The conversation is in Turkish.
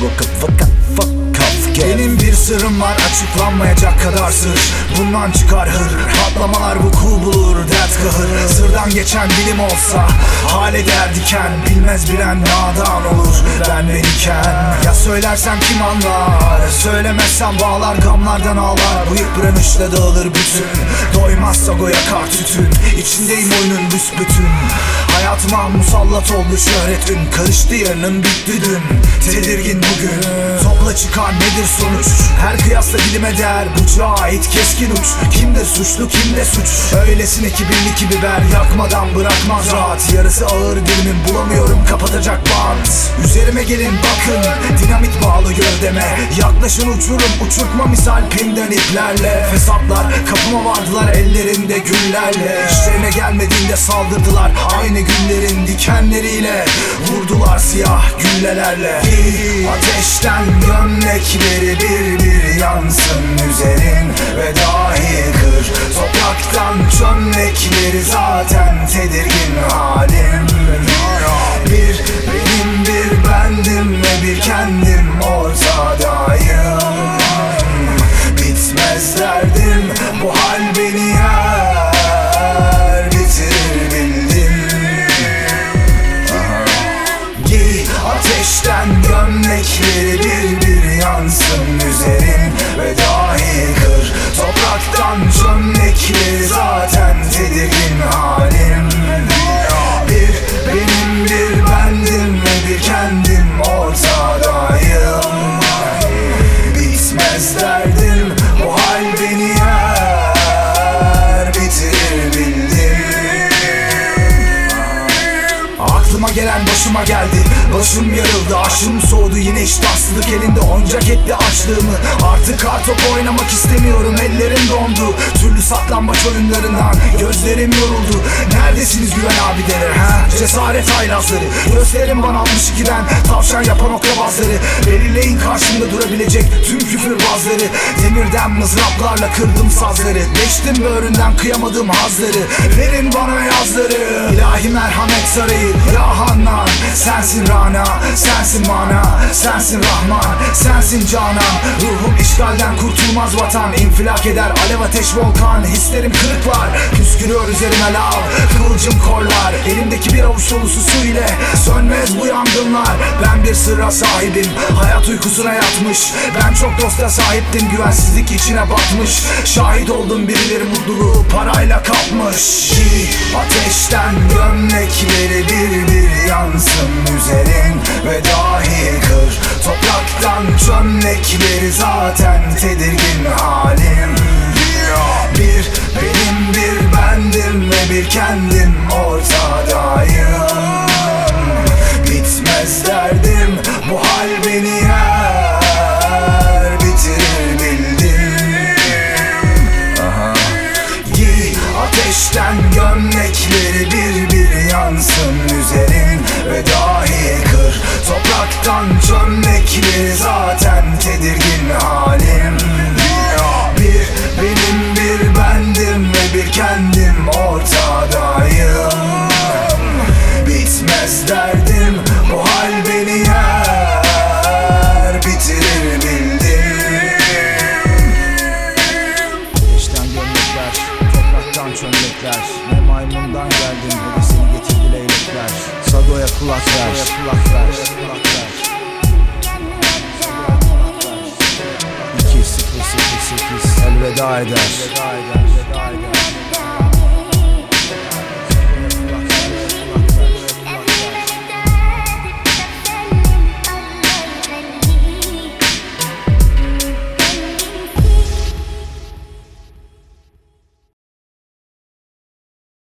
tengo que sırrım var açıklanmayacak kadar sır. Bundan çıkar hır. Patlamalar vuku bulur dert kahır. Sırdan geçen dilim olsa Hale diken. Bilmez bilen nadan olur Ben beniken Ya söylersem kim anlar Söylemezsem bağlar gamlardan ağlar. Bıyık bıranışla dağılır bütün. Doymazsa goya kar tütün. İçindeyim oyunun büsbütün. Hayatıma musallat oldu şöhret ün Karıştı yarının bitti dün. Tedirgin bugün Topla çıkar nedir sonuç? Her kıyasla dilime değer Bıçağa ait keskin uç. Kimde suçlu kimde suç? Öylesine kibirli ki biber Yakmadan bırakmaz rahat. Yarısı ağır dilimin bulamıyorum kapatacak bant. Üzerime gelin bakın Dinamit bağlı gövdeme. Yaklaşın uçurum uçurtma misal pimden iplerle. Fesatlar kapıma vardılar ellerinde güllerle. İşlerine gelmediğinde saldırdılar Aynı günlerin dikenleriyle. Vurdular siyah güllelerle. Ateşten gömlekleri bir bir yansın üzerin Ve dahi kır. Topraktan çömlekleri zaten tedirgin başıma geldi. Başım yarıldı aşım soğudu. Yine iştahsızlık elinde Oncak etti açlığımı. Artık kartop oynamak istemiyorum ellerim dondu. Türlü saklambaç oyunlarından gözlerim yoruldu. Neredesiniz güven abileri ha? Cesaret haylazları. Gösterin bana 62'den tavşan yapan oklabazları. Belirleyin karşımda durabilecek tüm küfürbazları Demirden mızraplarla kırdım sazları. Geçtim böğründen kıyamadığım hazları. Verin bana yazları. İlahi merhamet sarayı. Ya Hannan Sensin Rana Sensin mana Sensin Rahman Sensin Canan. Ruhum işgalden kurtulmaz vatan. İnfilak eder alev ateş volkan. Hislerim kırık var. Püskürüyor üzerime lav. Kıvılcım korlar Elimdeki bir avuç dolusu su ile Sönmez bu yangınlar. Ben bir sırra sahibim Hayat uykusuna yatmış. Ben çok dosta sahiptim Güvensizlik içine batmış. Şahit oldum birileri mutluluğu parayla kapmış. Ki ateşten gömlekleri bir bir yansın üzerin Ve dahi kır. Topraktan çömlekleri zaten tedirgin halim. Bir benim bir bendim ve bir kendim kulak ver, ver 2008 elveda eder, elveda eder.